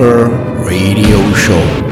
Radio Show.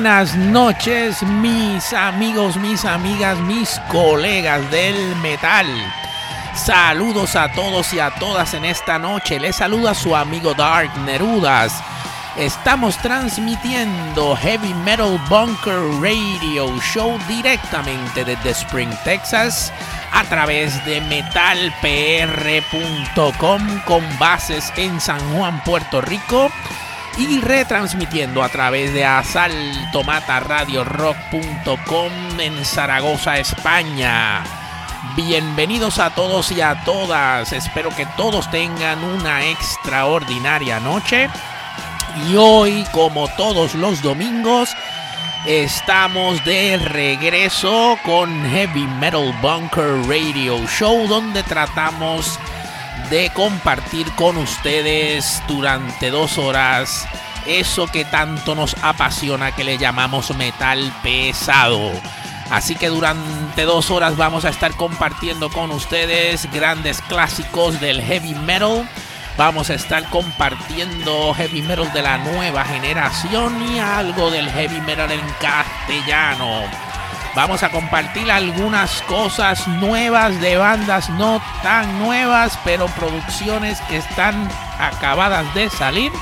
buenas noches, mis amigos, mis amigas, mis colegas del metal. Saludos a todos y a todas en esta noche. Les saluda su amigo Dark Nerudas. Estamos transmitiendo Heavy Metal Bunker Radio Show directamente desde Spring, Texas, a través de metalpr.com con bases en San Juan, Puerto Rico y retransmitiendo a través de asaltomataradiorock.com en Zaragoza, España. Bienvenidos a todos y a todas. Espero que todos tengan una extraordinaria noche. Y hoy, como todos los domingos, Estamos de regreso con Heavy Metal Bunker Radio Show donde tratamos de compartir con ustedes durante dos horas eso que tanto nos apasiona que le llamamos metal pesado. Así que durante dos horas vamos a estar compartiendo con ustedes grandes clásicos del heavy metal. Vamos a estar compartiendo heavy metal de la nueva generación y algo del heavy metal en castellano. Vamos a compartir algunas cosas nuevas de bandas no tan nuevas, pero producciones que están acabadas de salir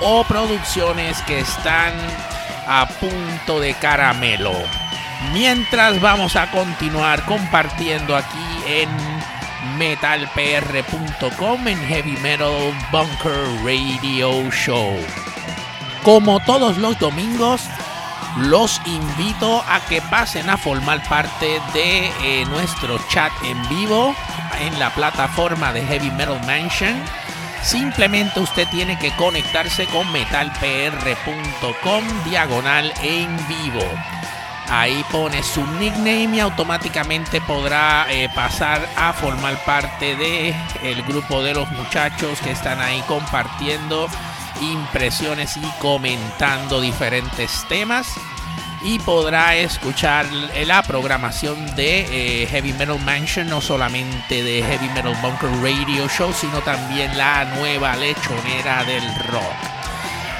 o producciones que están a punto de caramelo. Mientras vamos a continuar compartiendo aquí en metalpr.com en Heavy Metal Bunker Radio Show. Como todos los domingos, los invito a que pasen a formar parte de eh, nuestro chat en vivo en la plataforma de Heavy Metal Mansion. Simplemente usted tiene que conectarse con metalpr.com diagonal en vivo. Ahí pone su nickname y automáticamente podrá eh, pasar a formar parte de el grupo de los muchachos que están ahí compartiendo impresiones y comentando diferentes temas y podrá escuchar la programación de eh, Heavy Metal Mansion, no solamente de Heavy Metal Bunker Radio Show, sino también la nueva lechonera del rock.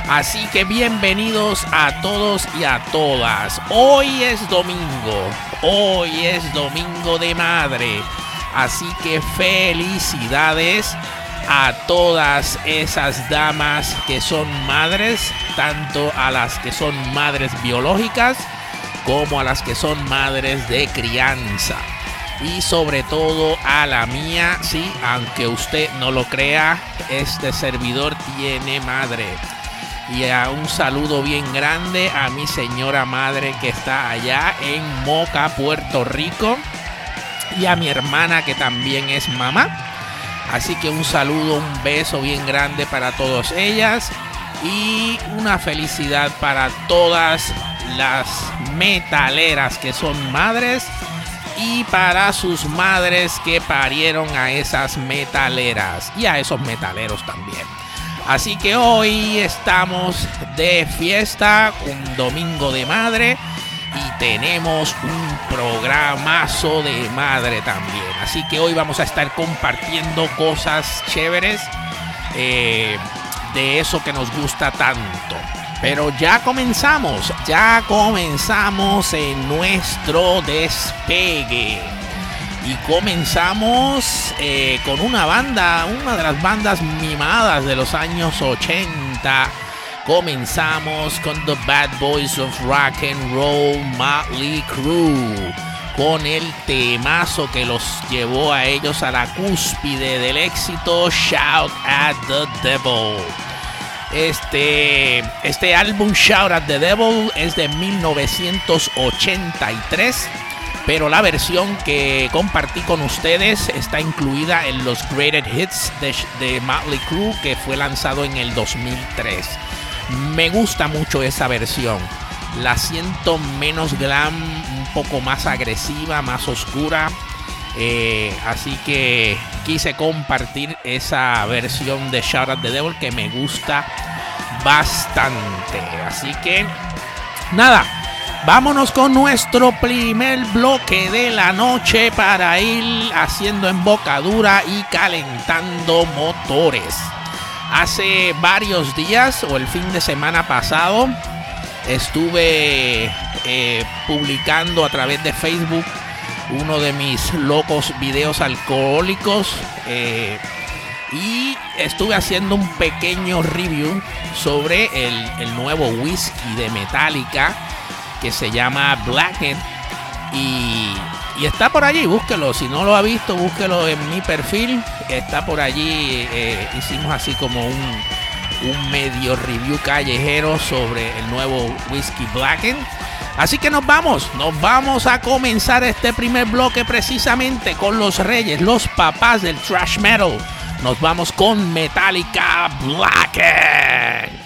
Así que bienvenidos a todos y a todas. Hoy es domingo, hoy es domingo de madre. Así que felicidades a todas esas damas que son madres, tanto a las que son madres biológicas como a las que son madres de crianza. Y sobre todo a la mía, sí, aunque usted no lo crea, este servidor tiene madre. Y a un saludo bien grande a mi señora madre que está allá en Moca, Puerto Rico. Y a mi hermana que también es mamá. Así que un saludo, un beso bien grande para todas ellas y una felicidad para todas las metaleras que son madres y para sus madres que parieron a esas metaleras y a esos metaleros también. Así que hoy estamos de fiesta, un domingo de madre tenemos un programazo de madre también. Así que hoy vamos a estar compartiendo cosas chéveres eh, de eso que nos gusta tanto. Pero ya comenzamos, ya comenzamos en nuestro despegue. Y comenzamos eh, con una banda, una de las bandas mimadas de los años 80 comenzamos con The Bad Boys of Rock and Roll Motley Crue con el temazo que los llevó a ellos a la cúspide del éxito Shout at the Devil. Este, este álbum Shout at the Devil es de 1983, pero la versión que compartí con ustedes está incluida en los Greatest Hits de, de Motley Crue que fue lanzado en el 2003. Me gusta mucho esa versión. La siento menos glam, un poco más agresiva, más oscura. Eh, así que quise compartir esa versión de Shout at the Devil que me gusta bastante. Así que, nada, vámonos con nuestro primer bloque de la noche para ir haciendo embocadura y calentando motores. Hace varios días o el fin de semana pasado estuve eh, publicando a través de Facebook uno de mis locos videos alcohólicos eh, y estuve haciendo un pequeño review sobre el, nuevo whisky de Metallica que se llama Blackened y, y está por allí, búsquelo. Si no lo ha visto, búsquelo en mi perfil. Está por allí. eh, hicimos así como un, medio review callejero sobre el nuevo Whisky Blacken. Así que nos vamos, nos vamos a comenzar este primer bloque precisamente con los reyes, los papás del thrash metal. Nos vamos con Metallica Blacken.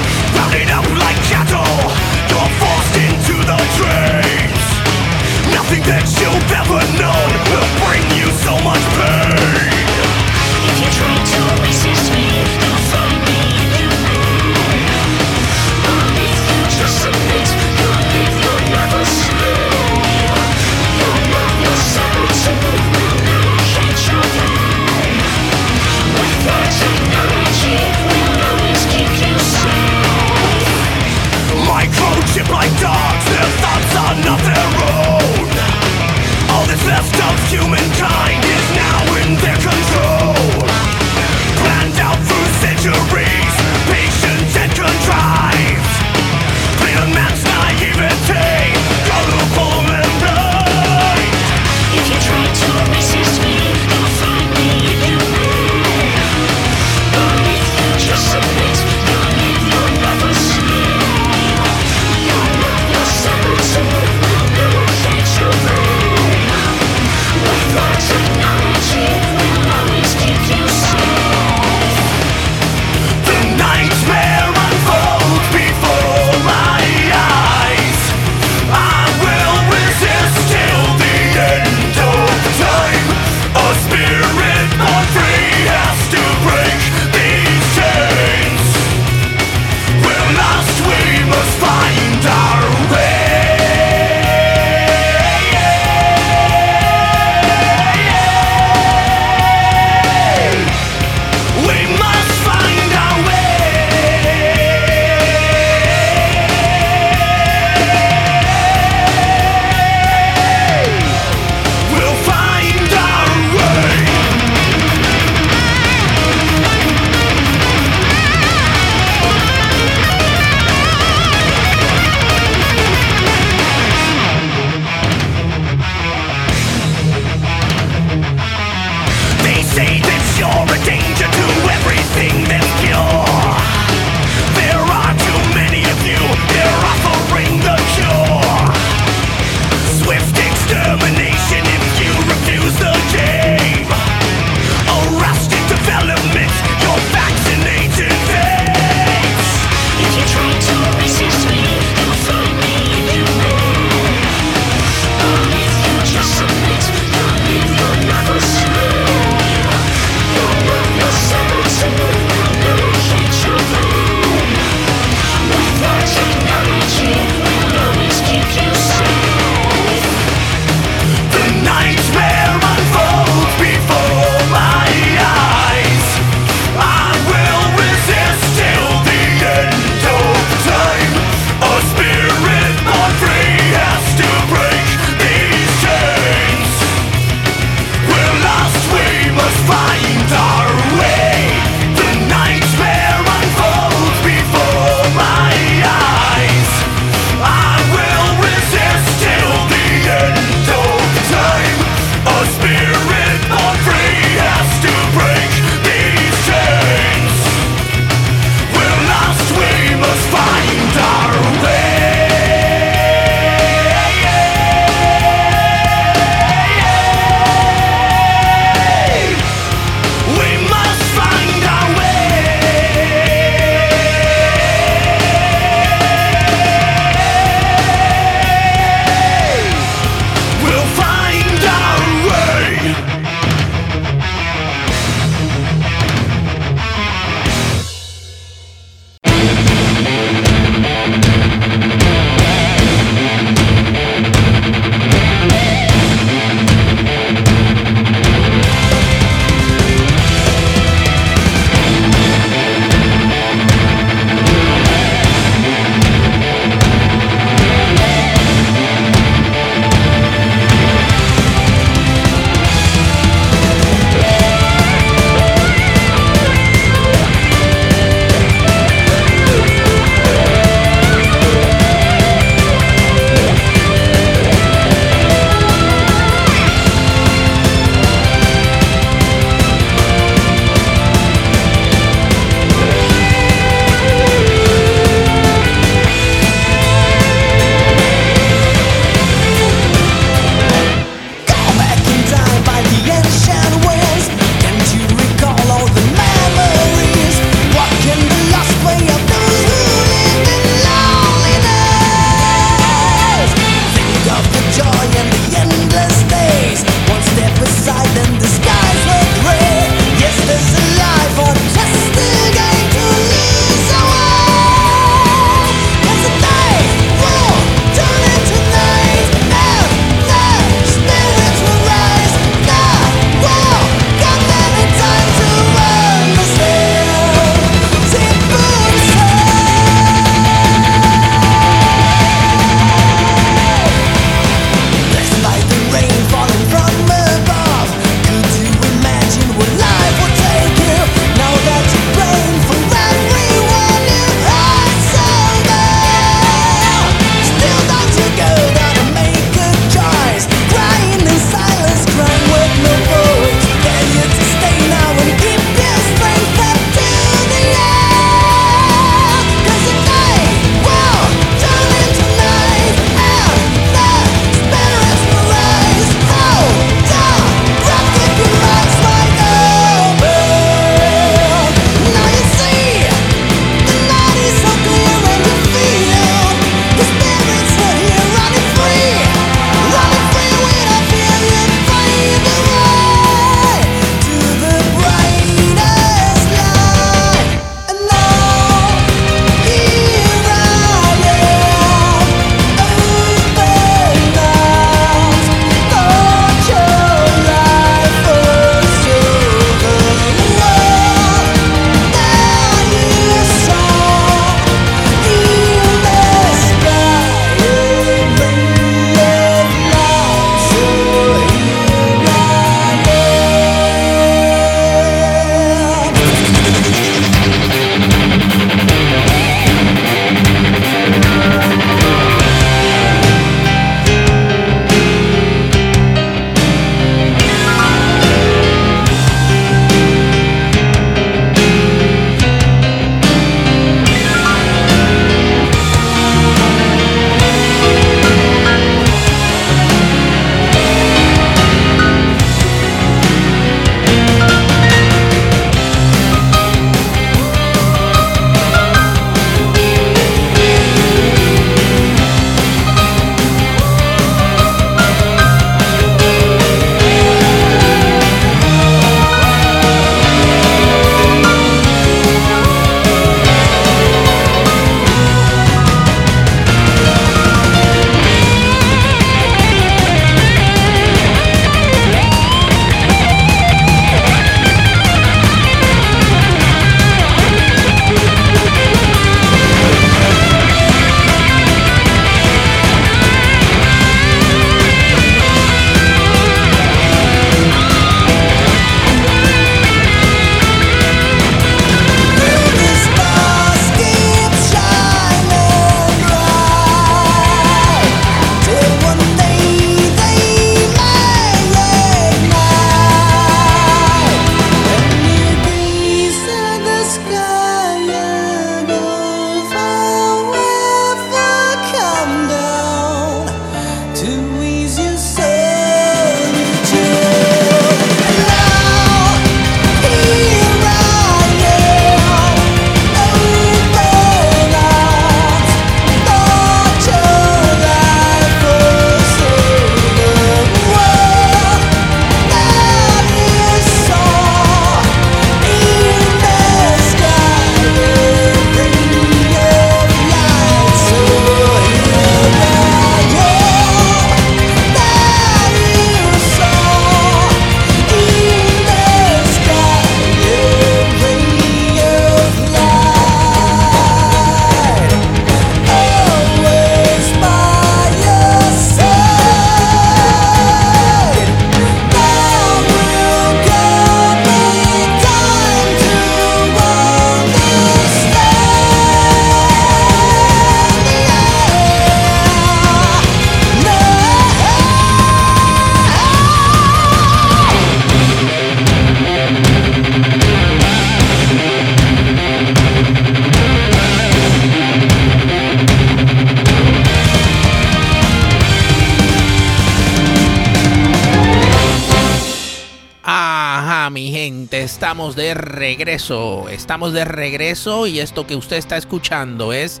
Estamos de regreso y esto que usted está escuchando es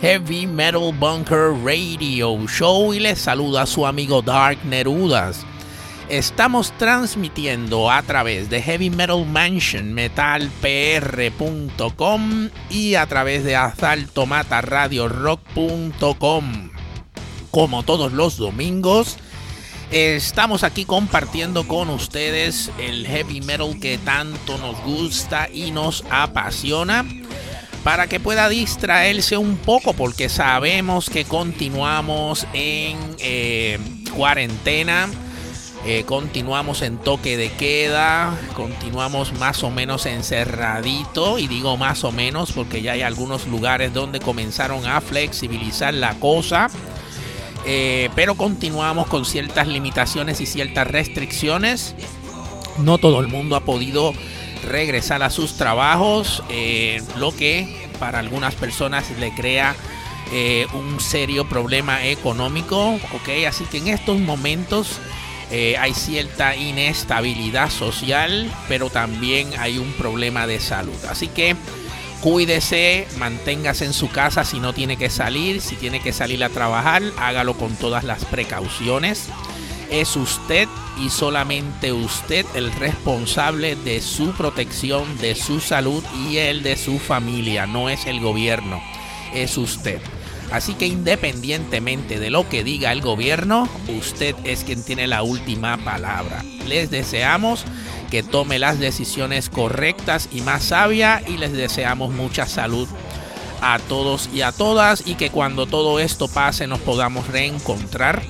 Heavy Metal Bunker Radio Show y les saluda su amigo Dark Nerudas. Estamos transmitiendo a través de Heavy Metal Mansion metalpr.com y a través de asaltomataradiorock.com. Como todos los domingos, estamos aquí compartiendo con ustedes el heavy metal que tanto nos gusta y nos apasiona para que pueda distraerse un poco porque sabemos que continuamos en eh, cuarentena. eh, continuamos en toque de queda, continuamos más o menos encerradito, y digo más o menos porque ya hay algunos lugares donde comenzaron a flexibilizar la cosa, eh, pero continuamos con ciertas limitaciones y ciertas restricciones. No todo el mundo ha podido regresar a sus trabajos, eh, lo que para algunas personas le crea eh, un serio problema económico, ¿ok? Así que en estos momentos hay cierta inestabilidad social, pero también hay un problema de salud. Así que cuídese, manténgase en su casa si no tiene que salir, si tiene que salir a trabajar, hágalo con todas las precauciones. Es usted y solamente usted el responsable de su protección, de su salud y el de su familia. No es el gobierno, es usted. Así que independientemente de lo que diga el gobierno, usted es quien tiene la última palabra. Les deseamos que tome las decisiones correctas y más sabias y les deseamos mucha salud a todos y a todas y que cuando todo esto pase nos podamos reencontrar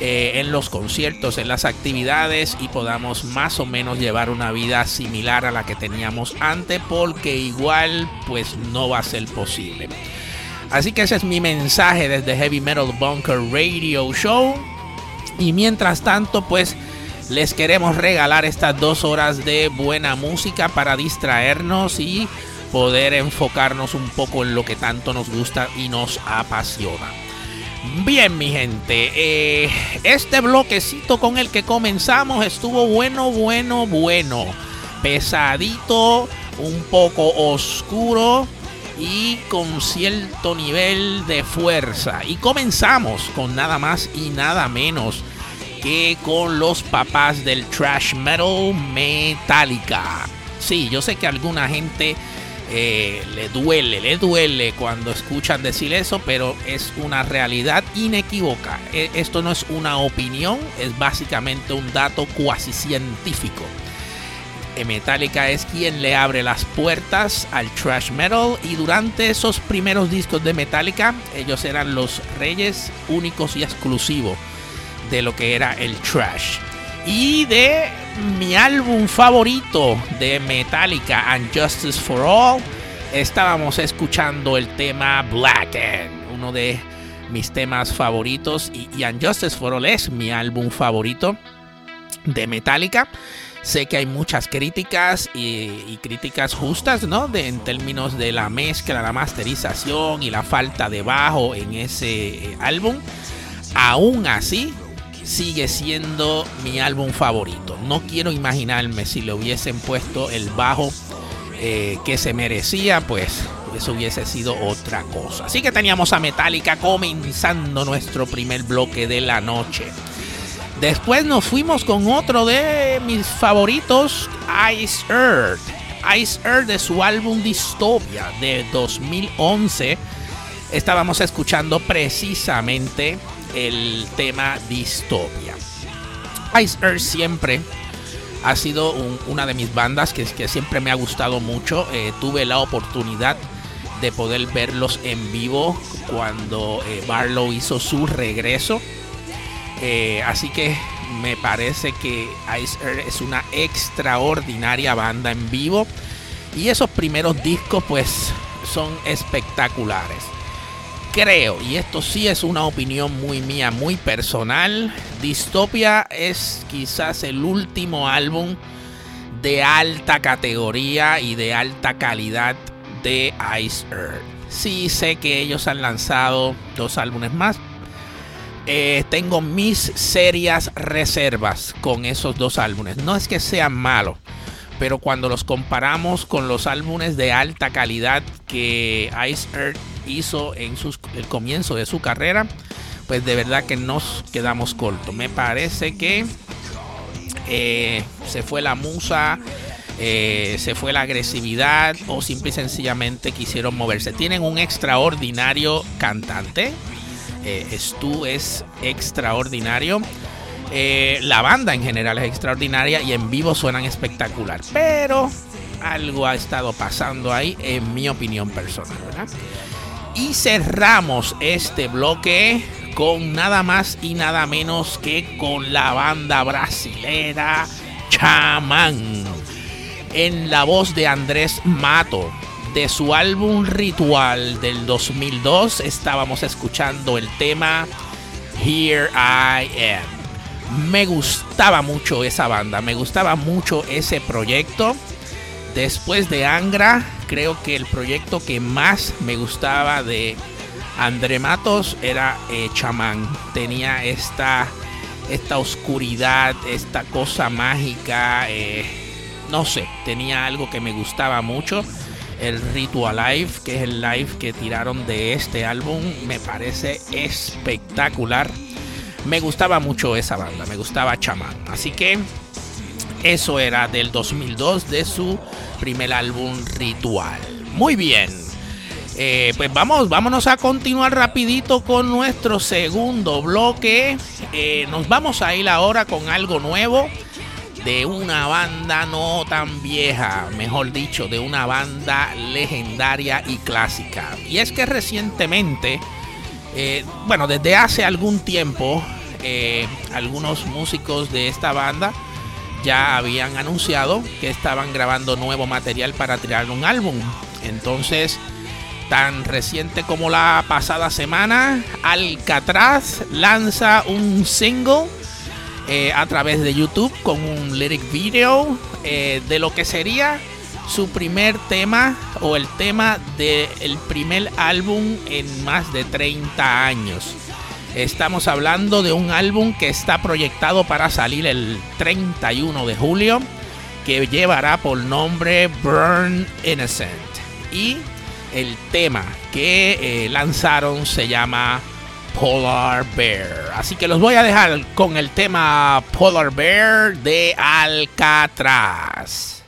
eh, en los conciertos, en las actividades y podamos más o menos llevar una vida similar a la que teníamos antes porque igual pues no va a ser posible. Así que ese es mi mensaje desde Heavy Metal Bunker Radio Show. Y mientras tanto, pues les queremos regalar estas dos horas de buena música para distraernos y poder enfocarnos un poco en lo que tanto nos gusta y nos apasiona. Bien, mi gente, eh, este bloquecito con el que comenzamos estuvo bueno, bueno, bueno. Pesadito, un poco oscuro y con cierto nivel de fuerza. Y comenzamos con nada más y nada menos que con los papás del trash metal Metallica. Sí, yo sé que a alguna gente eh, le duele, le duele cuando escuchan decir eso, pero es una realidad inequívoca. E- Esto no es una opinión, es básicamente un dato cuasi científico. Eh, Metallica es quien le abre las puertas al thrash metal y durante esos primeros discos de Metallica ellos eran los reyes únicos y exclusivos de lo que era el trash. Y de mi álbum favorito de Metallica, And Justice for All, estábamos escuchando el tema Blackened, uno de mis temas favoritos. Y, y Justice for All es mi álbum favorito de Metallica. Sé que hay muchas críticas y, y críticas justas, ¿no? De, en términos de la mezcla, la masterización y la falta de bajo en ese eh, álbum. Aún así, sigue siendo mi álbum favorito. No quiero imaginarme si le hubiesen puesto el bajo eh, que se merecía, pues eso hubiese sido otra cosa. Así que teníamos a Metallica comenzando nuestro primer bloque de la noche. Después nos fuimos con otro de mis favoritos, Ice Earth. Ice Earth de su álbum Dystopia de 2011. Estábamos escuchando precisamente el tema Dystopia. Ice Earth siempre ha sido un- una de mis bandas que, que siempre me ha gustado mucho. Eh, tuve la oportunidad de poder verlos en vivo cuando eh, Barlow hizo su regreso. Eh, así que me parece que Ice Earth es una extraordinaria banda en vivo. Y esos primeros discos pues son espectaculares. Creo, y esto sí es una opinión muy mía, muy personal, Dystopia es quizás el último álbum de alta categoría y de alta calidad de Ice Earth. Sí sé que ellos han lanzado dos álbumes más, eh, tengo mis serias reservas con esos dos álbumes. No es que sean malos, pero cuando los comparamos con los álbumes de alta calidad que Ice Earth hizo en sus- el comienzo de su carrera, pues de verdad que nos quedamos cortos. Me parece que eh, se fue la musa, eh, se fue la agresividad o simple y sencillamente quisieron moverse. Tienen un extraordinario cantante. Eh, Stu es extraordinario. La banda en general es extraordinaria y en vivo suenan espectacular. Pero algo ha estado pasando ahí, en mi opinión personal, ¿verdad? Y cerramos este bloque con nada más y nada menos que con la banda brasilera Chamán. En la voz de Andrés Mato. De su álbum Ritual del 2002 estábamos escuchando el tema Here I Am. Me gustaba mucho esa banda, me gustaba mucho ese proyecto. Después de Angra, creo que el proyecto que más me gustaba de André Matos era eh, Chamán. Tenía esta, esta oscuridad, esta cosa mágica. eh, no sé, tenía algo que me gustaba mucho. El Ritual Live, que es el live que tiraron de este álbum, me parece espectacular. Me gustaba mucho esa banda, me gustaba Chamán. Así que eso era del 2002 de su primer álbum Ritual. Muy bien. Eh, pues vamos, vámonos a continuar rapidito con nuestro segundo bloque. Eh, nos vamos a ir ahora con algo nuevo de una banda no tan vieja, mejor dicho, de una banda legendaria y clásica. Y es que recientemente, eh, bueno, desde hace algún tiempo, algunos músicos de esta banda ya habían anunciado que estaban grabando nuevo material para tirar un álbum. Entonces, tan reciente como la pasada semana, Alcatraz lanza un single eh, a través de YouTube con un lyric video eh, de lo que sería su primer tema o el tema del primer álbum en más de 30 años. Estamos hablando de un álbum que está proyectado para salir el 31 de julio, que llevará por nombre Burn Innocent. Y el tema que eh, lanzaron se llama Polar Bear. Así que los voy a dejar con el tema Polar Bear de Alcatraz.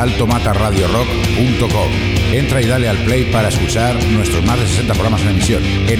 asaltomataradiorock.com. Entra y dale al play para escuchar nuestros más de 60 programas en emisión.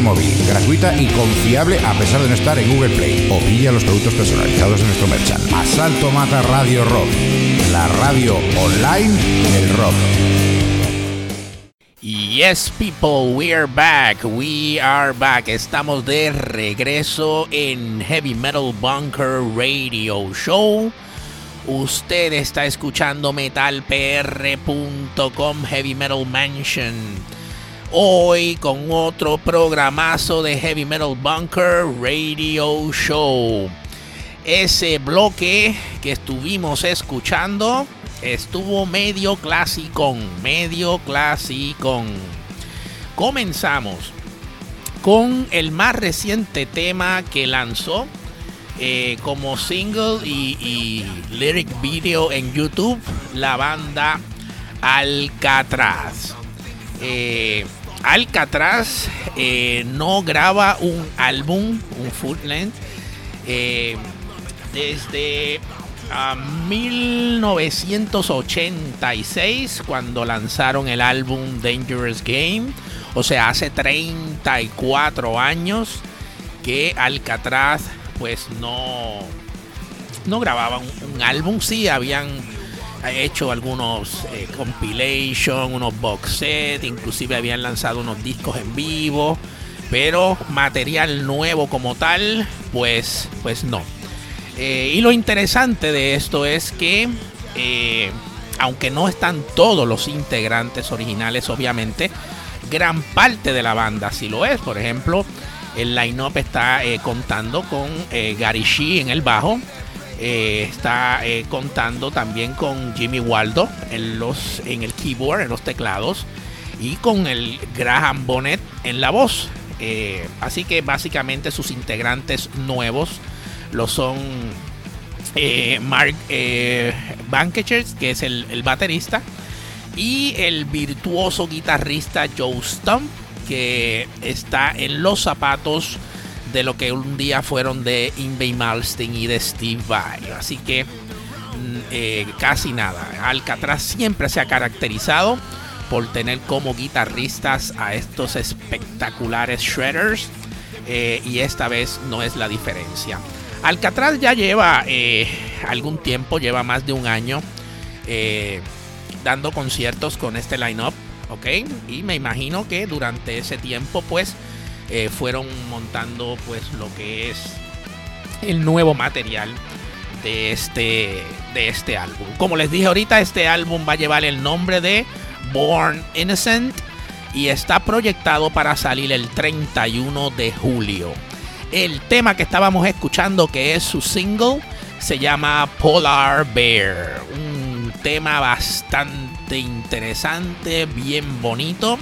móvil, gratuita y confiable a pesar de no estar en Google Play. O pilla los productos personalizados de nuestro merchant. Asalto Mata Radio Rock, la radio online del rock. Yes, people, we're back. We are back. Estamos de regreso en Heavy Metal Bunker Radio Show. Usted está escuchando metalpr.com Heavy Metal Mansion. Hoy con otro programazo de Heavy Metal Bunker Radio Show. Ese bloque que estuvimos escuchando estuvo medio clásico, medio clásico. Comenzamos con el más reciente tema que lanzó eh, como single y, lyric video en YouTube, la banda Alcatraz. Eh, Alcatraz eh, no graba un álbum, un full eh, desde a 1986 cuando lanzaron el álbum Dangerous Game. O sea, hace 34 años que Alcatraz pues no, no grababa un, un álbum. Sí, habían hecho algunos eh, compilation, unos box set, inclusive habían lanzado unos discos en vivo. Pero material nuevo como tal, pues, pues no. Eh, y lo interesante de esto es que, eh, aunque no están todos los integrantes originales, obviamente, gran parte de la banda sí lo es. Por ejemplo, el line-up está eh, contando con Gary Shee en el bajo. Eh, está eh, contando también con Jimmy Waldo en, los, en el keyboard, en los teclados. Y con el Graham Bonnet en la voz. Eh, así que básicamente sus integrantes nuevos lo son Mark Bankechers, que es el, el baterista, y el virtuoso guitarrista Joe Stump, que está en los zapatos de lo que un día fueron de Invey Malmsteen y de Steve Vai. Así que mm, eh, casi nada. Alcatraz siempre se ha caracterizado por tener como guitarristas a estos espectaculares shredders. eh, y esta vez no es la diferencia. Alcatraz ya lleva eh, algún tiempo, lleva más de un año dando conciertos con este line-up, ¿ok? Y me imagino que durante ese tiempo, pues, eh, fueron montando, pues, lo que es el nuevo material de este, de este álbum. Como les dije ahorita, este álbum va a llevar el nombre de Born Innocent y está proyectado para salir el 31 de julio. El tema que estábamos escuchando, que es su single, se llama Polar Bear. Un tema bastante interesante, bien bonito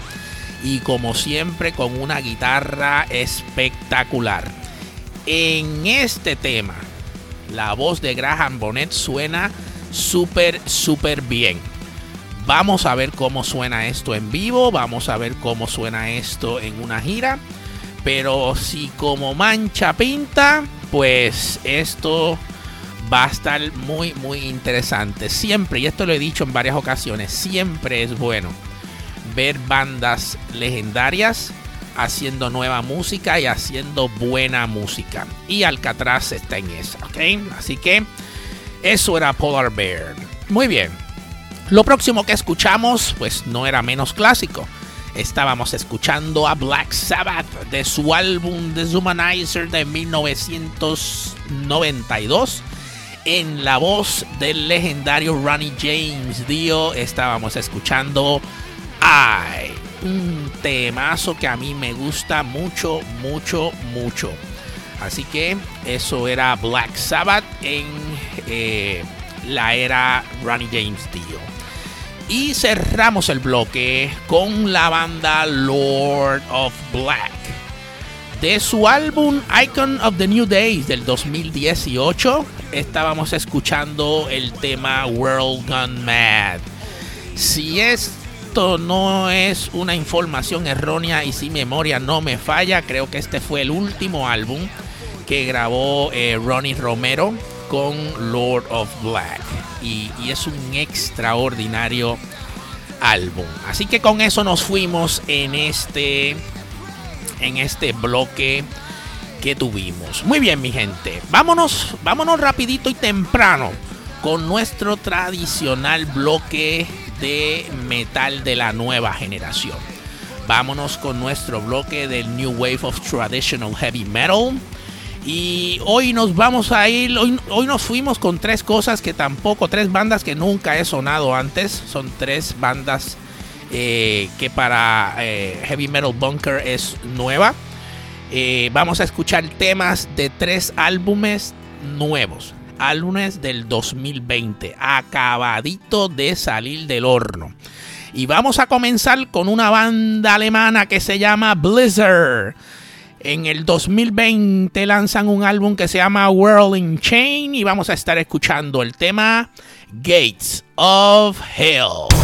y como siempre con una guitarra espectacular. En este tema, la voz de Graham Bonnet suena súper, súper bien. Vamos a ver cómo suena esto en vivo, vamos a ver cómo suena esto en una gira. Pero si como mancha pinta, pues esto va a estar muy, muy interesante. Siempre, y esto lo he dicho en varias ocasiones, siempre es bueno ver bandas legendarias haciendo nueva música y haciendo buena música. Y Alcatraz está en esa, ¿ok? Así que eso era Polar Bear. Muy bien. Lo próximo que escuchamos, pues no era menos clásico. Estábamos escuchando a Black Sabbath de su álbum Deshumanizer de 1992. En la voz del legendario Ronnie James Dio estábamos escuchando Un temazo que a mí me gusta mucho, mucho, mucho. Así que eso era Black Sabbath en eh, la era Ronnie James Dio. Y cerramos el bloque con la banda Lord of Black. De su álbum Icon of the New Days del 2018, estábamos escuchando el tema World Gone Mad. Si esto no es una información errónea y si memoria no me falla, creo que este fue el último álbum que grabó eh, Ronnie Romero con Lord of Black. Y, y es un extraordinario álbum. Así que con eso nos fuimos en este en este bloque que tuvimos. Muy bien, mi gente. Vámonos, vámonos rapidito y temprano con nuestro tradicional bloque de metal de la nueva generación. Vámonos con nuestro bloque del New Wave of Traditional Heavy Metal. Y hoy nos vamos a ir, hoy, hoy, nos fuimos con tres cosas que tampoco, tres bandas que nunca he sonado antes. Son tres bandas eh, que para eh, Heavy Metal Bunker es nueva. Eh, vamos a escuchar temas de tres álbumes nuevos. Álbumes del 2020, acabadito de salir del horno. Y vamos a comenzar con una banda alemana que se llama Blizzard. En el 2020 lanzan un álbum que se llama Whirling Chain y vamos a estar escuchando el tema Gates of Hell.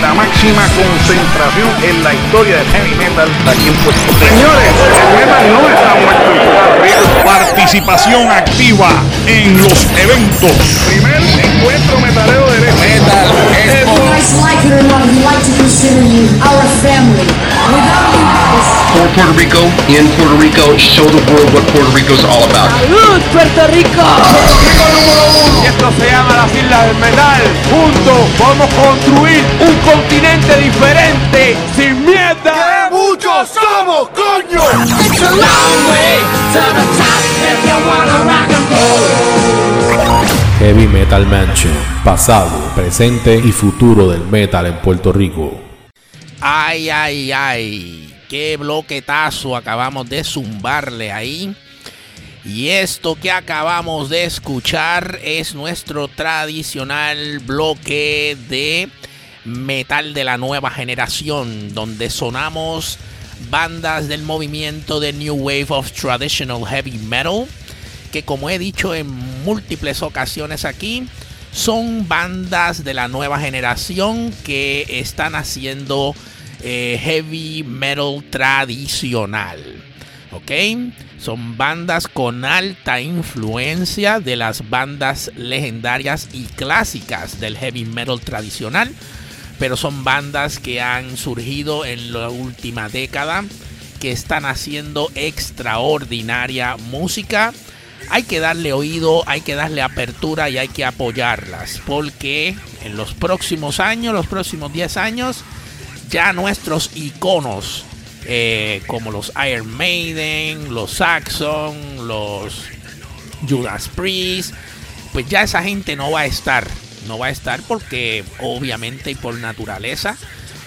la máxima concentración en la historia del heavy metal aquí en Puerto Rico. Señores, el metal no está muerto en Puerto Rico. Participación activa en los eventos. Primer encuentro metalero de metal. Guys, like it or not, we like to consider you our family. For Puerto Rico, in Puerto Rico, show the world what Puerto Rico is all about. ¡Salud, Puerto Rico! Y esto se llama las Islas del Metal. Juntos podemos construir un continente diferente sin mierda. muchos somos, coño! It's a long way to the top if you wanna rock and roll. Heavy Metal Mansion, pasado, presente y futuro del metal en Puerto Rico. Ay, ay, ay. Qué bloquetazo acabamos de zumbarle ahí. Y esto que acabamos de escuchar es nuestro tradicional bloque de metal de la nueva generación, donde sonamos bandas del movimiento de New Wave of Traditional Heavy Metal, que como he dicho en múltiples ocasiones aquí, son bandas de la nueva generación que están haciendo eh, heavy metal tradicional. ¿Ok? Son bandas con alta influencia de las bandas legendarias y clásicas del heavy metal tradicional. Pero son bandas que han surgido en la última década, que están haciendo extraordinaria música. Hay que darle oído, hay que darle apertura y hay que apoyarlas. Porque en los próximos años, los próximos 10 años, ya nuestros iconos eh, como los Iron Maiden, los Saxon, los Judas Priest, pues ya esa gente no va a estar, no va a estar porque obviamente y por naturaleza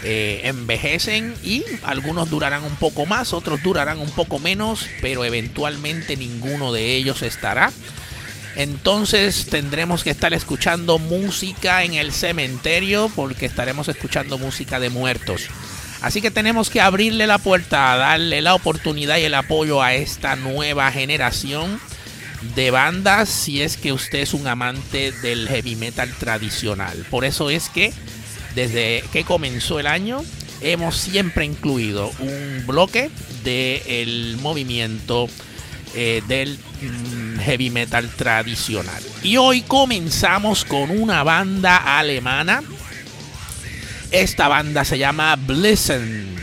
eh, envejecen y algunos durarán un poco más, otros durarán un poco menos, pero eventualmente ninguno de ellos estará. Entonces tendremos que estar escuchando música en el cementerio porque estaremos escuchando música de muertos. Así que tenemos que abrirle la puerta, darle la oportunidad y el apoyo a esta nueva generación de bandas si es que usted es un amante del heavy metal tradicional. Por eso es que desde que comenzó el año hemos siempre incluido un bloque del movimiento eh, del heavy metal tradicional. Y hoy comenzamos con una banda alemana. Esta banda se llama Blissen.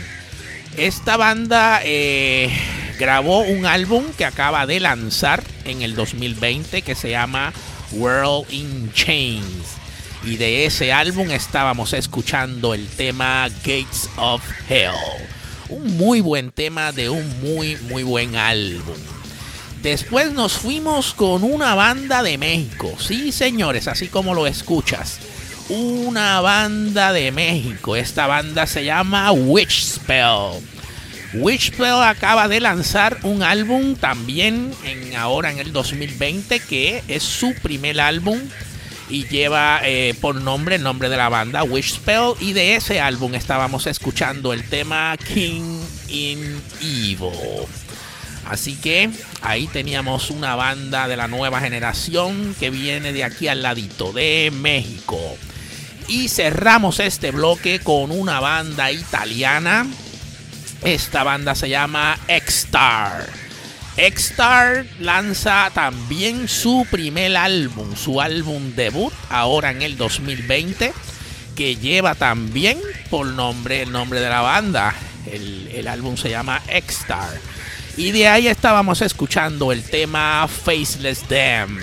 Esta banda eh, grabó un álbum que acaba de lanzar en el 2020 que se llama World in Chains. Y de ese álbum estábamos escuchando el tema Gates of Hell. Un muy buen tema de un muy, muy buen álbum. Después nos fuimos con una banda de México. Sí, señores, así como lo escuchas. Una banda de México. Esta banda se llama Witch Spell. Witch Spell acaba de lanzar un álbum también en, ahora en el 2020 que es su primer álbum y lleva eh, por nombre el nombre de la banda Witch Spell y de ese álbum estábamos escuchando el tema King in Evil. Así que ahí teníamos una banda de la nueva generación que viene de aquí al ladito, de México. Y cerramos este bloque con una banda italiana. Esta banda se llama X-Star. X-Star lanza también su primer álbum, su álbum debut, ahora en el 2020, que lleva también por nombre el nombre de la banda. El, álbum se llama X-Star. Y de ahí estábamos escuchando el tema Faceless Dam.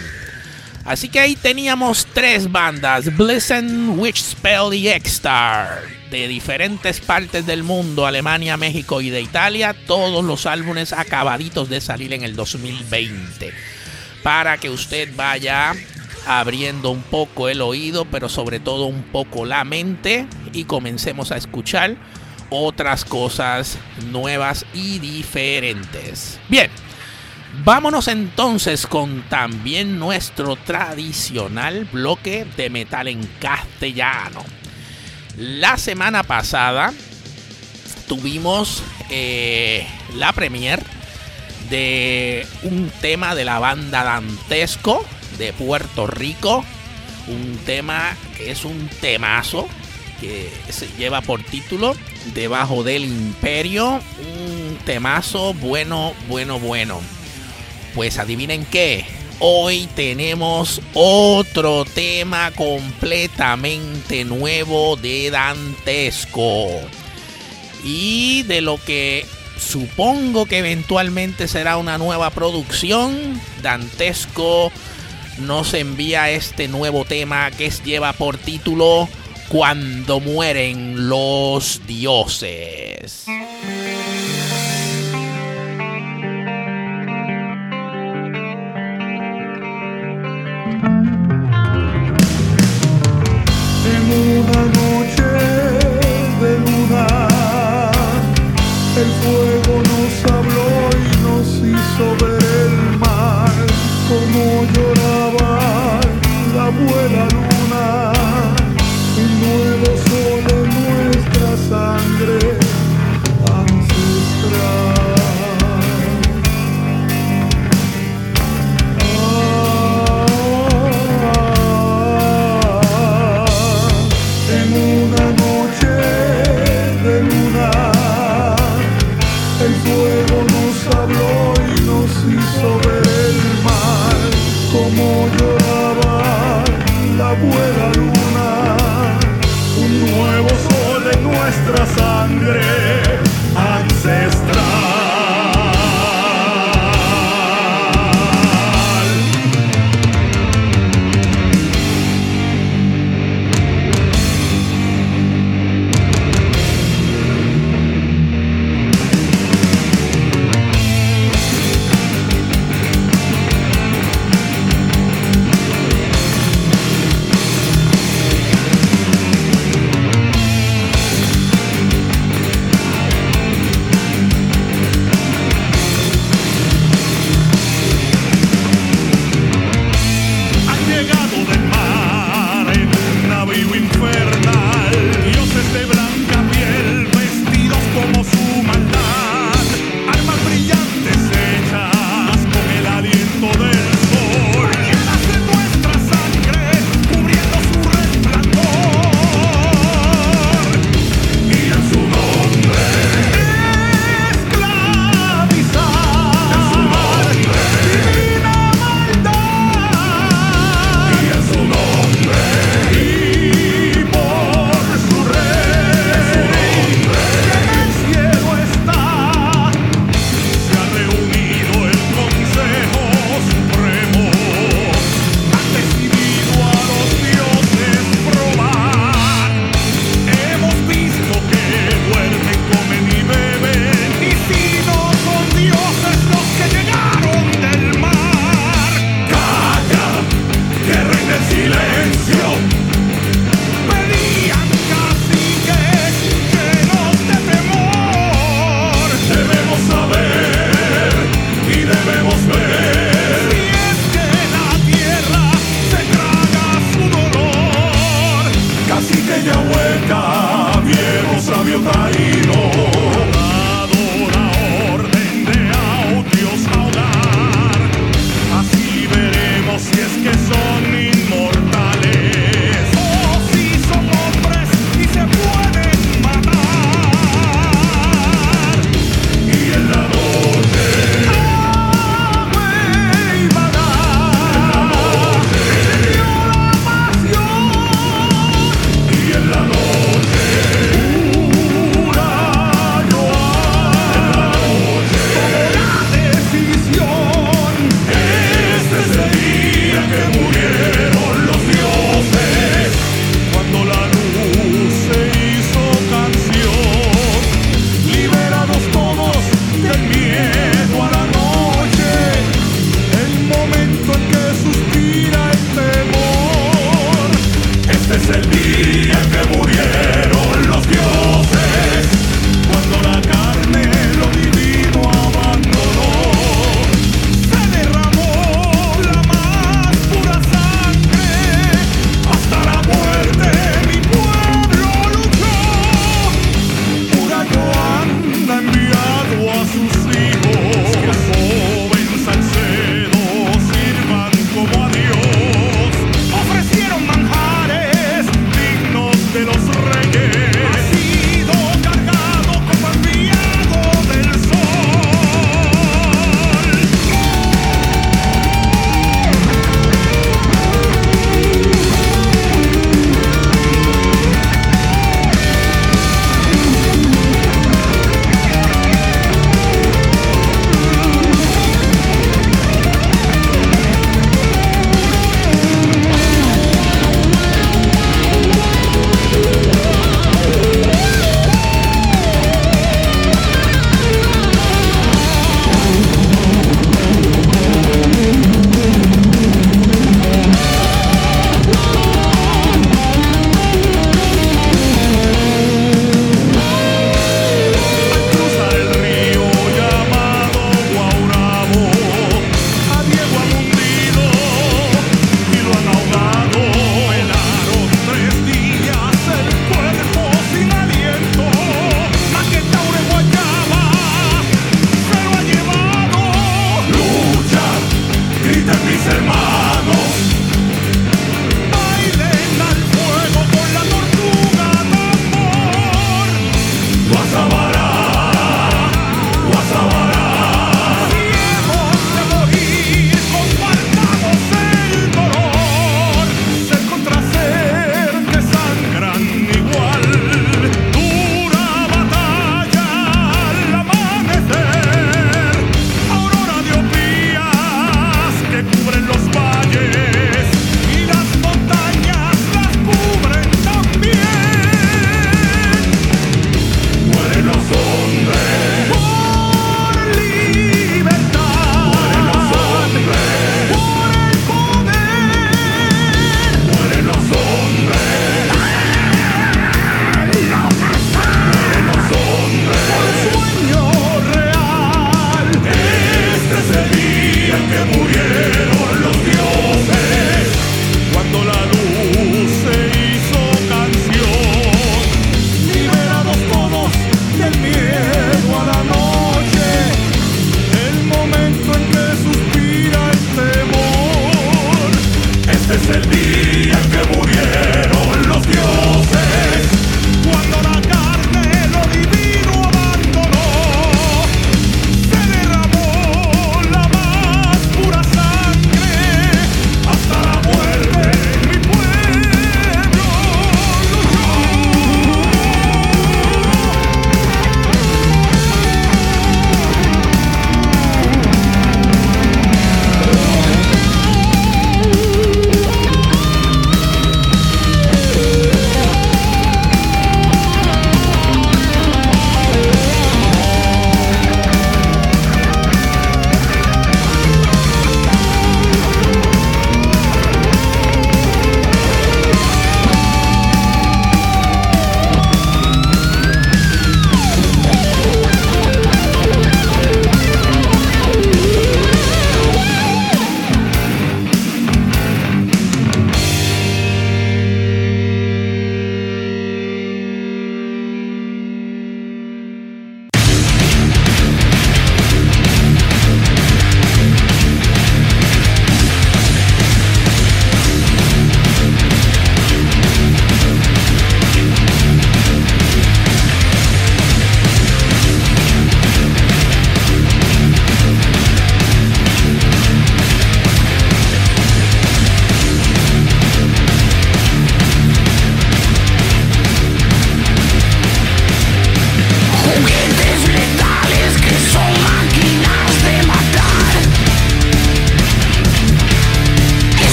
Así que ahí teníamos tres bandas, Blissen, Witch Spell y X-Star, de diferentes partes del mundo, Alemania, México y de Italia, todos los álbumes acabaditos de salir en el 2020. Para que usted vaya abriendo un poco el oído, pero sobre todo un poco la mente y comencemos a escuchar otras cosas nuevas y diferentes. Bien, Vámonos entonces con también nuestro tradicional bloque de metal en castellano. La semana pasada tuvimos eh, la premier de un tema de la banda Dantesco de Puerto Rico. Un tema que es un temazo que se lleva por título Debajo del Imperio. Un temazo bueno, bueno, bueno. Pues adivinen qué. Hoy tenemos otro tema completamente nuevo de Dantesco. Y de lo que supongo que eventualmente será una nueva producción. Dantesco nos envía este nuevo tema que lleva por título Cuando mueren los dioses. En una noche de luna, el fuego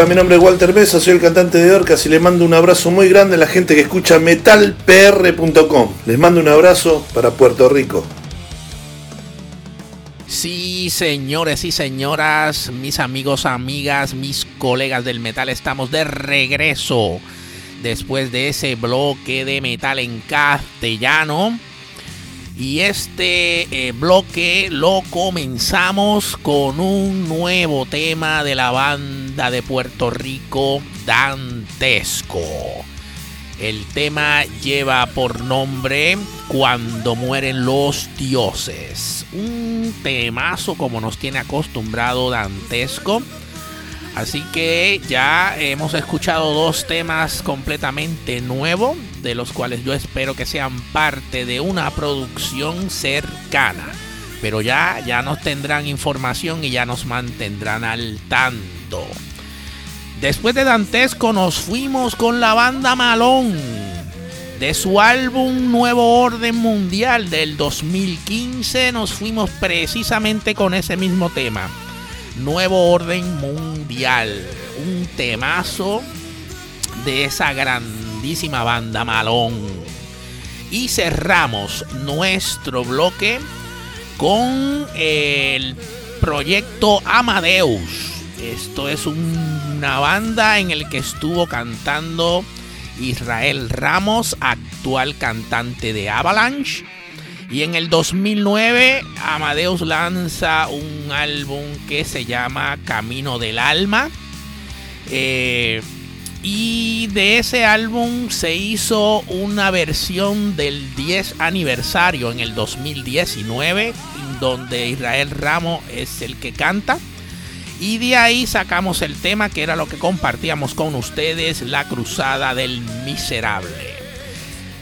Hola, mi nombre es Walter Besa, soy el cantante de Orcas y le mando un abrazo muy grande a la gente que escucha metalpr.com. Les mando un abrazo para Puerto Rico. Sí, señores y señoras, mis amigos, amigas, mis colegas del metal, estamos de regreso después de ese bloque de metal en castellano. Y este eh, bloque lo comenzamos con un nuevo tema de la banda de Puerto Rico, Dantesco. El tema lleva por nombre Cuando mueren los dioses. Un temazo como nos tiene acostumbrado Dantesco. Así que ya hemos escuchado dos temas completamente nuevos, de los cuales yo espero que sean parte de una producción cercana. Pero ya, ya nos tendrán información y ya nos mantendrán al tanto. Después de Dantesco nos fuimos con la banda Malón. De su álbum Nuevo Orden Mundial del 2015 nos fuimos precisamente con ese mismo tema. Nuevo Orden Mundial. Un temazo de esa grandísima banda Malón. Y cerramos nuestro bloque con el proyecto Amadeus. Esto es un- una banda en el que estuvo cantando Israel Ramos, actual cantante de Avalanche. Y en el 2009 Amadeus lanza un álbum que se llama Camino del Alma. Eh, y de ese álbum se hizo una versión del 10 aniversario en el 2019, donde Israel Ramos es el que canta. Y de ahí sacamos el tema que era lo que compartíamos con ustedes, La Cruzada del Miserable.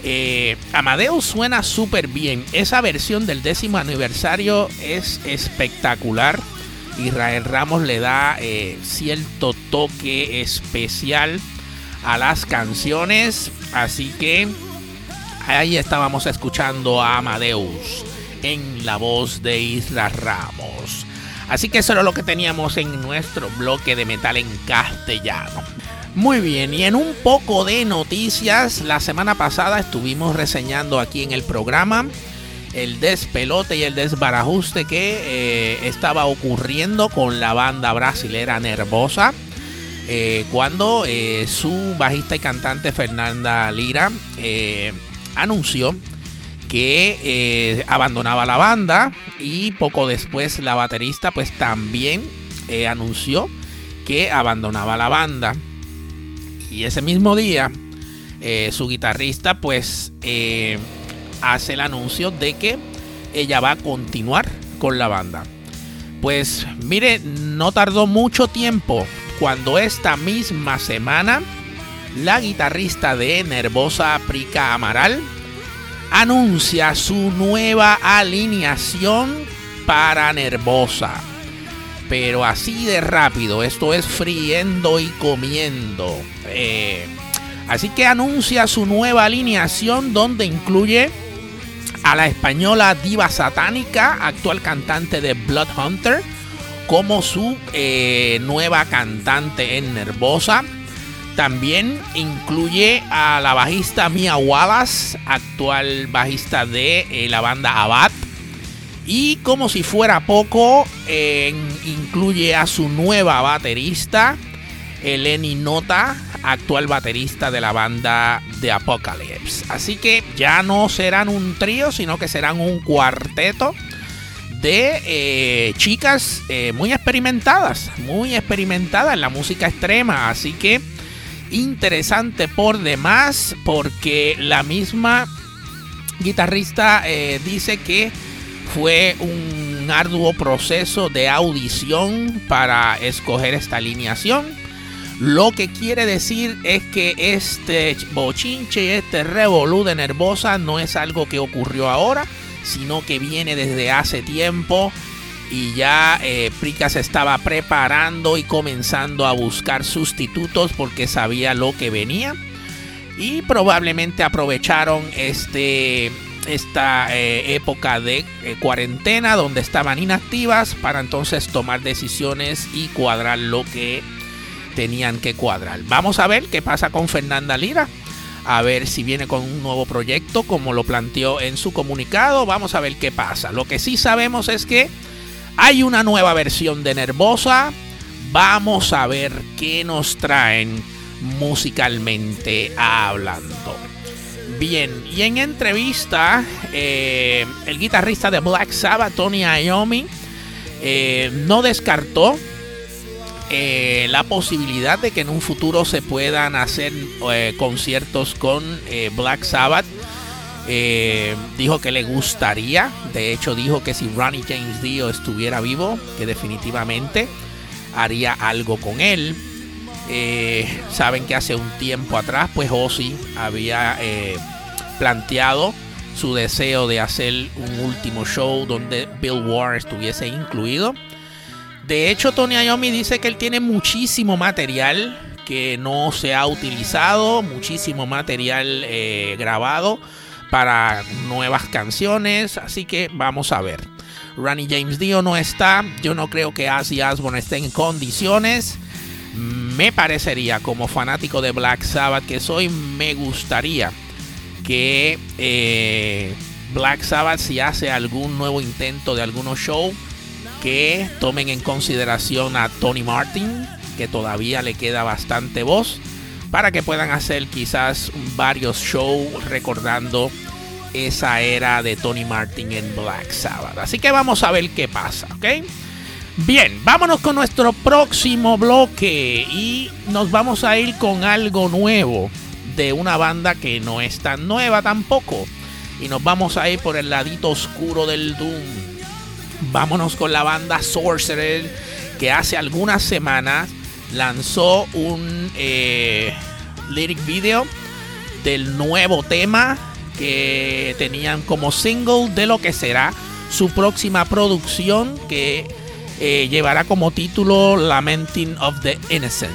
Eh, Amadeus suena súper bien. Esa versión del décimo aniversario es espectacular. Israel Ramos le da eh, cierto toque especial a las canciones. Así que ahí estábamos escuchando a Amadeus en la voz de Isla Ramos. Así que eso era lo que teníamos en nuestro bloque de metal en castellano. Muy bien, y en un poco de noticias, la semana pasada estuvimos reseñando aquí en el programa el despelote y el desbarajuste que eh, estaba ocurriendo con la banda brasilera Nervosa. eh, cuando eh, su bajista y cantante Fernanda Lira anunció que abandonaba la banda y poco después la baterista pues también anunció que abandonaba la banda y ese mismo día eh, su guitarrista pues eh, hace el anuncio de que ella va a continuar con la banda pues mire no tardó mucho tiempo cuando esta misma semana la guitarrista de Nervosa Prica Amaral anuncia su nueva alineación para Nervosa. Pero así de rápido, esto es friendo y comiendo. Eh, así que anuncia su nueva alineación donde incluye a la española diva satánica, actual cantante de Blood Hunter, como su eh, nueva cantante en Nervosa. También incluye a la bajista Mia Wallace, actual bajista de eh, la banda Abad. Y como si fuera poco, incluye a su nueva baterista, Eleni Nota, actual baterista de la banda The Apocalypse. Así que ya no serán un trío, sino que serán un cuarteto de eh, chicas eh, muy experimentadas, muy experimentadas en la música extrema. Así que interesante por demás, porque la misma guitarrista eh, dice que fue un arduo proceso de audición para escoger esta alineación. Lo que quiere decir es que este bochinche este revolú de nervosa no es algo que ocurrió ahora, sino que viene desde hace tiempo y ya eh, Prica se estaba preparando y comenzando a buscar sustitutos porque sabía lo que venía y probablemente aprovecharon este esta eh, época de eh, cuarentena donde estaban inactivas para entonces tomar decisiones y cuadrar lo que tenían que cuadrar. Vamos a ver qué pasa con Fernanda Lira. A ver si viene con un nuevo proyecto como lo planteó en su comunicado. Vamos a ver qué pasa. Lo que sí sabemos es que hay una nueva versión de Nervosa. Vamos a ver qué nos traen musicalmente hablando. Bien, y en entrevista, eh, el guitarrista de Black Sabbath, Tony Iommi, eh, no descartó eh, la posibilidad de que en un futuro se puedan hacer conciertos con Black Sabbath. Dijo que le gustaría, de hecho dijo que si Ronnie James Dio estuviera vivo, que definitivamente haría algo con él. Eh, saben que hace un tiempo atrás, pues Ozzy había eh, planteado su deseo de hacer un último show donde Bill Ward estuviese incluido. De hecho, Tony Iommi dice que él tiene muchísimo material que no se ha utilizado, muchísimo material eh, grabado para nuevas canciones, así que vamos a ver. Ronnie James Dio no está, yo no creo que Ozzy Osbourne esté en condiciones. Me parecería, como fanático de Black Sabbath que soy, me gustaría que eh, Black Sabbath si hace algún nuevo intento de algunos show que tomen en consideración a Tony Martin, que todavía le queda bastante voz, para que puedan hacer quizás varios shows recordando esa era de Tony Martin en Black Sabbath. Así que vamos a ver qué pasa, ¿ok? Bien, vámonos con nuestro próximo bloque y nos vamos a ir con algo nuevo de una banda que no es tan nueva tampoco. Y nos vamos a ir por el ladito oscuro del Doom. Vámonos con la banda Sorcerer que hace algunas semanas lanzó un eh, lyric video del nuevo tema que tenían como single de lo que será su próxima producción que eh, llevará como título Lamenting of the Innocent.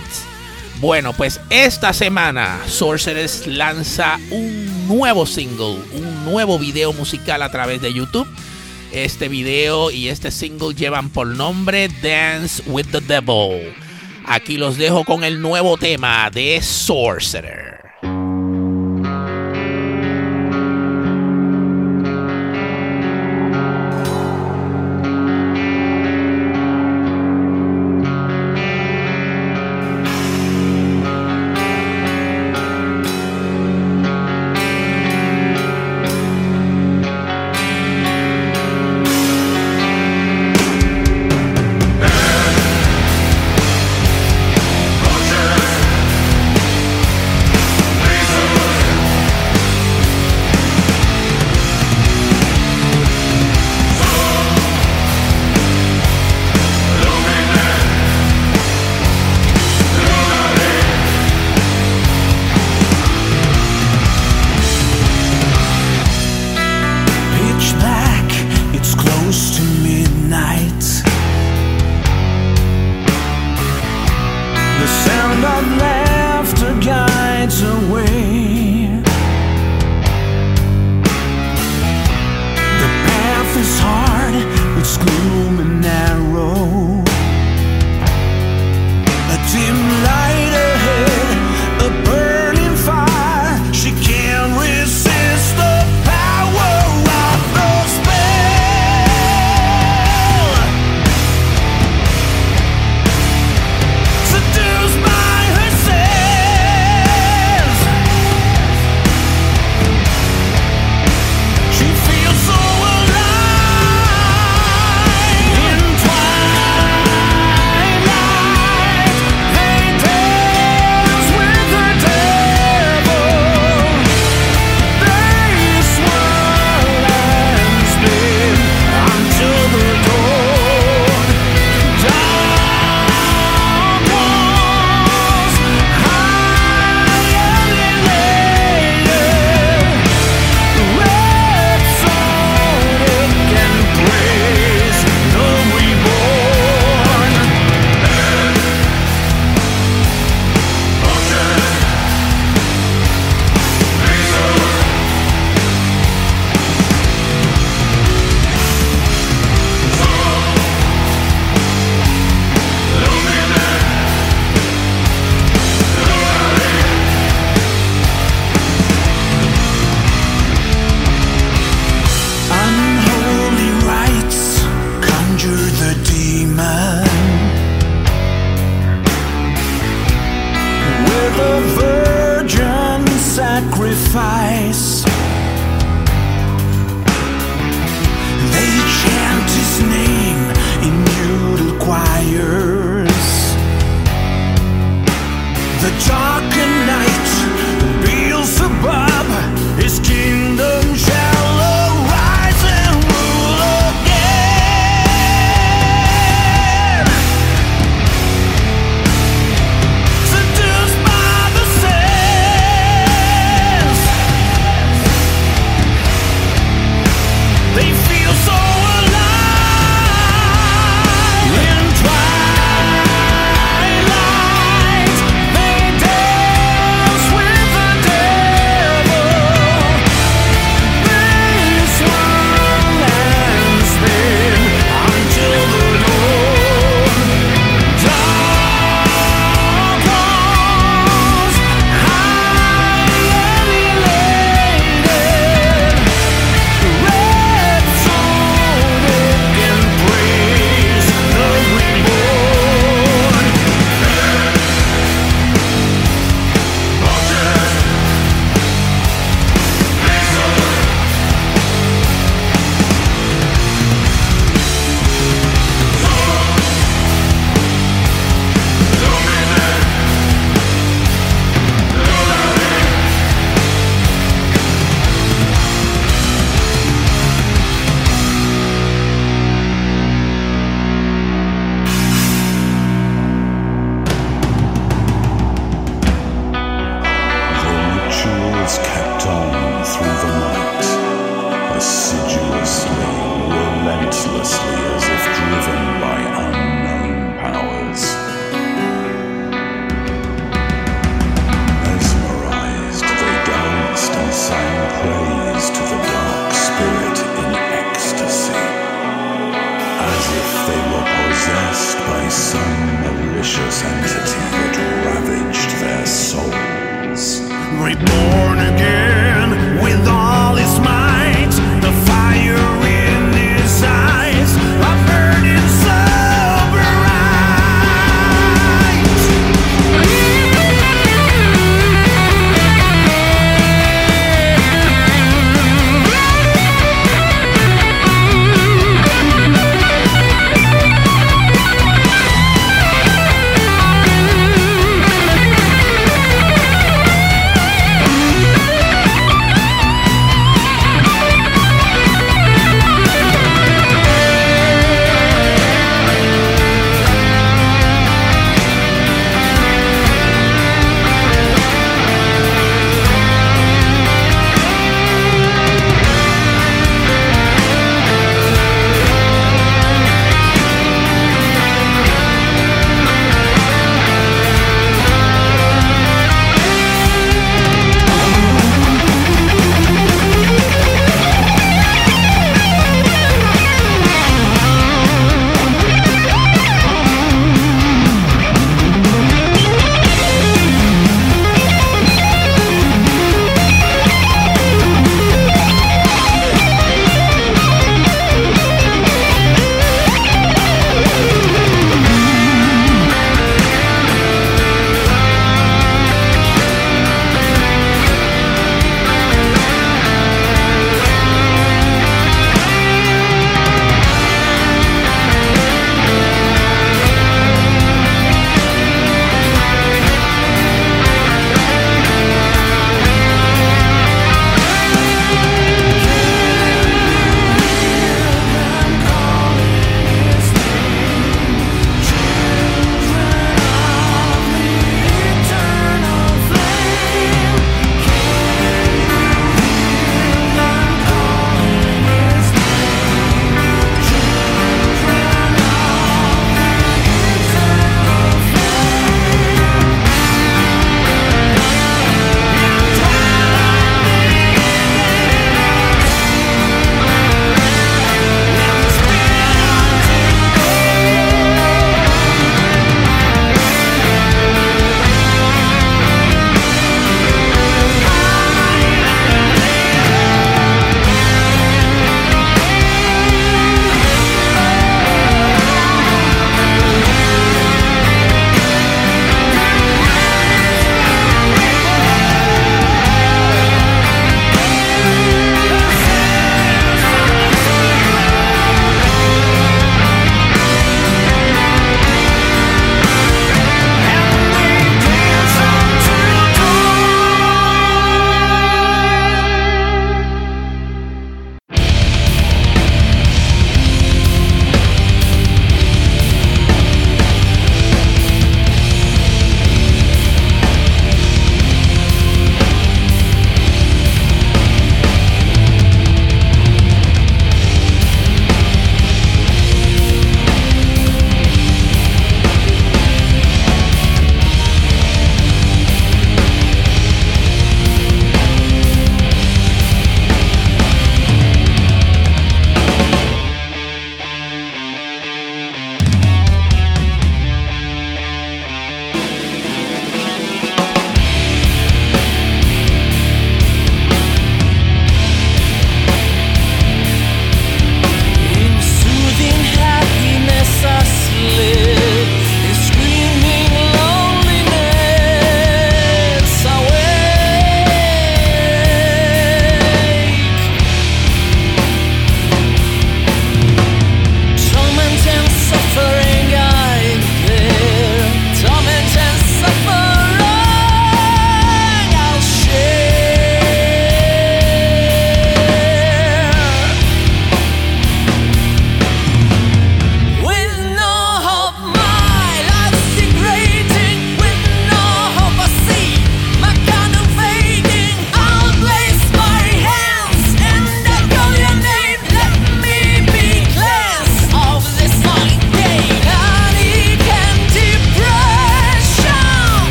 Bueno, pues esta semana Sorceress lanza un nuevo single, un nuevo video musical a través de YouTube. Este video y este single llevan por nombre Dance with the Devil. Aquí los dejo con el nuevo tema de Sorcerer.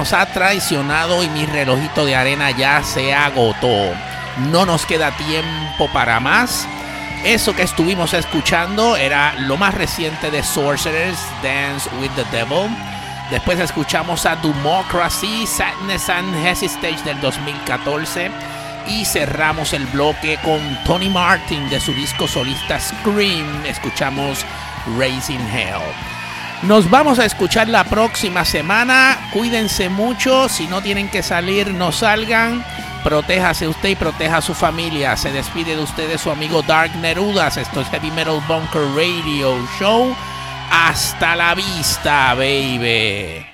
Nos ha traicionado y mi relojito de arena ya se agotó. No nos queda tiempo para más. Eso que estuvimos escuchando era lo más reciente de Sorcerers, Dance with the Devil. Después escuchamos a Democracy, Sadness and Hesitage del 2014. Y cerramos el bloque con Tony Martin de su disco solista Scream. Escuchamos Raising Hell. Nos vamos a escuchar la próxima semana. Cuídense mucho. Si no tienen que salir, no salgan. Protéjase usted y proteja a su familia. Se despide de ustedes su amigo Dark Nerudas. Esto es Heavy Metal Bunker Radio Show. Hasta la vista, baby.